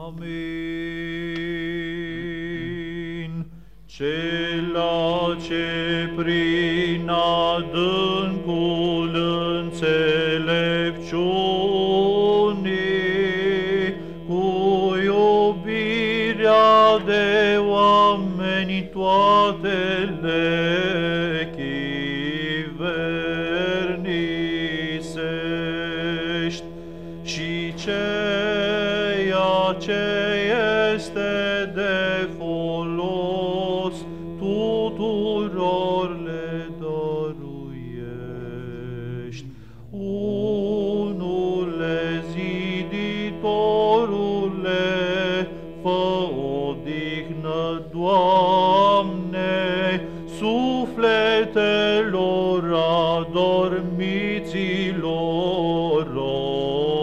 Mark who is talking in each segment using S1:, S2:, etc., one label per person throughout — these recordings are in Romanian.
S1: Amin. Cela ce prin adâncul înțelepciunii, cu iubirea de oameni toate le Unule ziditorule, fă odihnă, Doamne, sufletelor adormiților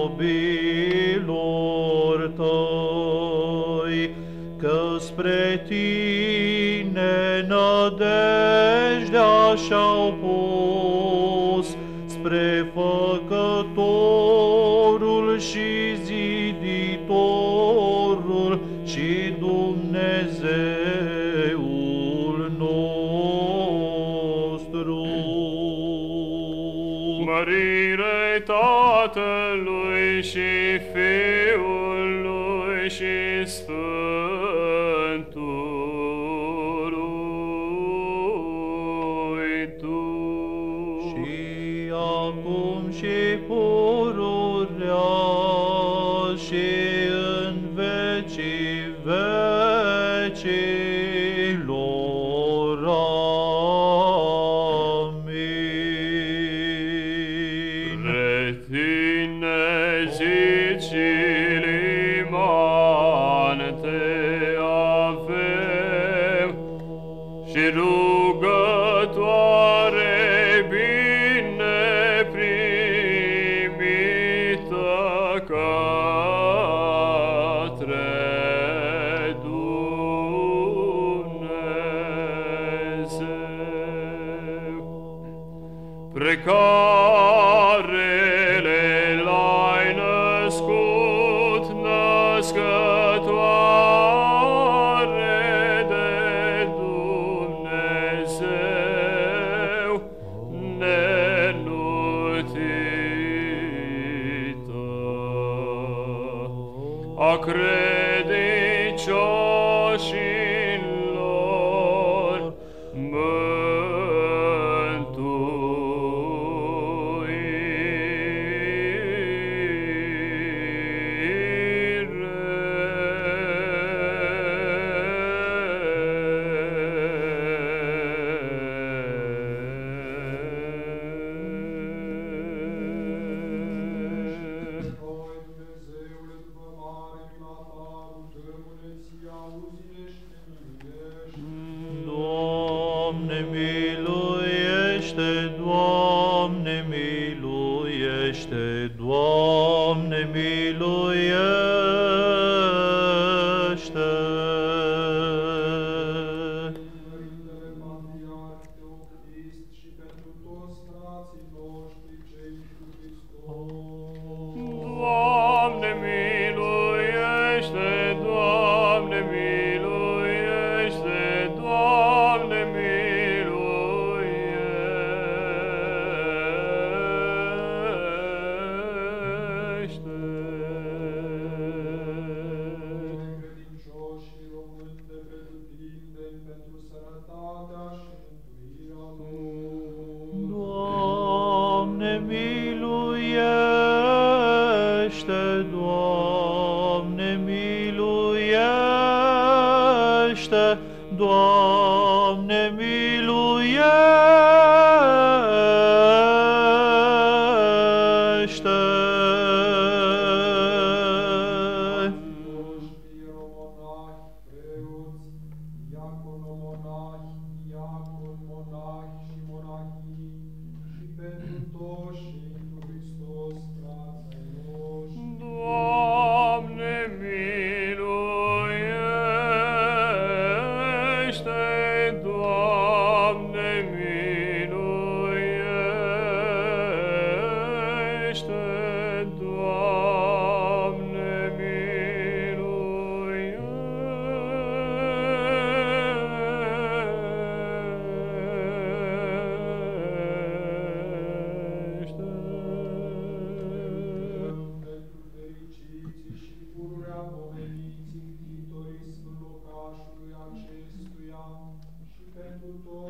S1: robilor tăi, că spre tine nădejdea și-au pus,
S2: Mărire Tatălui și Fiului și Sfântului Duh.
S1: Și acum și pururea
S2: precare le l'ai născut născătoare de Dumnezeu nenutită. A
S3: credicio
S1: Doamne miluiește.
S3: Noștri ieromonahi, preoți, diaconomonahi, diacon, monahi și monahii, și pentru toți și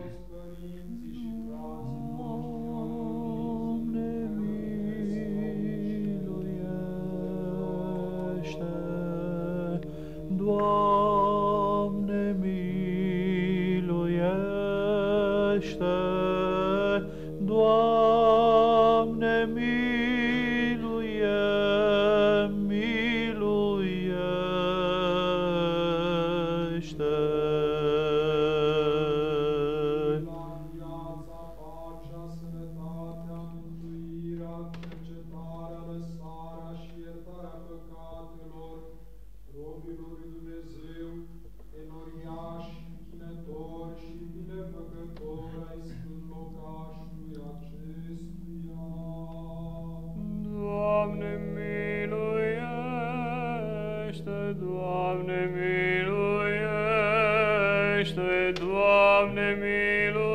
S2: Doamne
S1: miluie,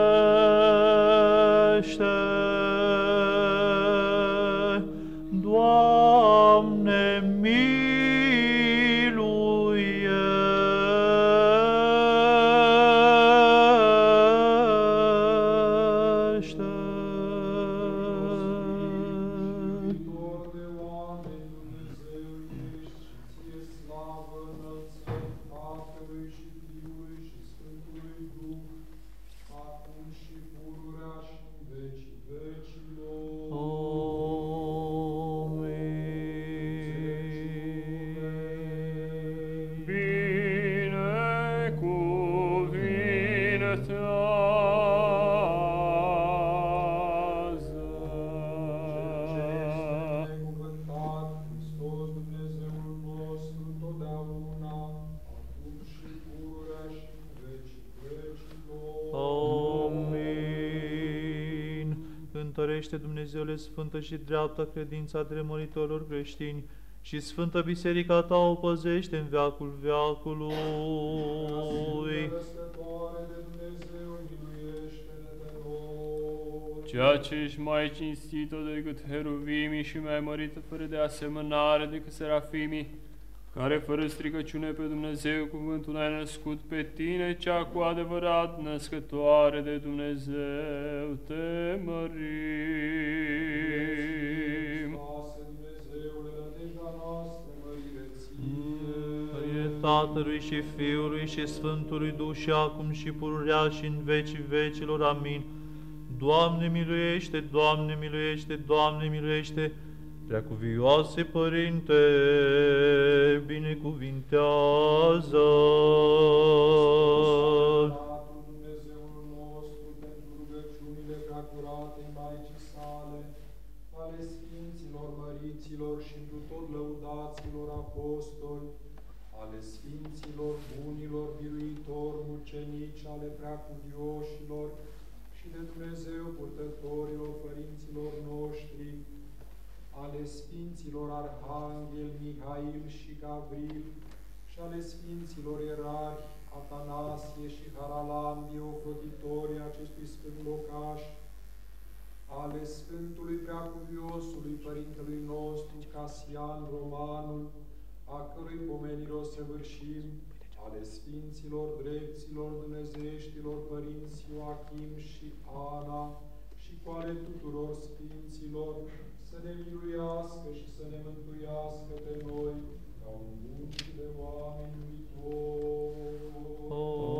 S1: Întărește Dumnezeule Sfântă și dreapta credința tremuritorilor creștini și Sfântă Biserica ta o păzește în veacul veacului.
S3: Răscătoare de Dumnezeu, miluiește-ne pe noi.
S2: Ceea ce ești mai cinstită decât heruvimii și mai mărită fără de asemănare decât serafimii, care fără stricăciune pe Dumnezeu cuvântul ai născut pe tine, cea cu adevărat născătoare de Dumnezeu, te mărim.
S3: Hristoase, Dumnezeule, nădejdea noastră, mărire ție.
S1: Mărie Tatălui și Fiului și Sfântului Duh și acum și pururea și în vecii vecilor. Amin. Doamne miluiește, Doamne miluiește, Doamne miluiește, Preacuvioase Părinte, binecuvintează.
S3: Tatăl Dumnezeul nostru, pentru rugăciunile preacuratei Maicii sale, ale Sfinților Măriților și întru tot lăudaților apostoli, ale Sfinților Bunilor, Biruitori, Mucenici, ale Preacuvioșilor și de Dumnezeu purtătorilor părinților noștri, ale Sfinților Arhanghel, Mihail și Gavril, și ale Sfinților Ierarhi, Atanasie și Haralambi, ocrotitorii acestui sfânt locaș, ale Sfântului Preacuviosului Părintelui nostru, Casian Romanul, a cărui pomenire o săvârșim, ale Sfinților Drepților Dumnezeieștilor Părinți Ioachim și Ana, și cu ale tuturor Sfinților, să ne miluiască și să ne mântuiască pe noi, ca un bun de oameni uitori. Oh.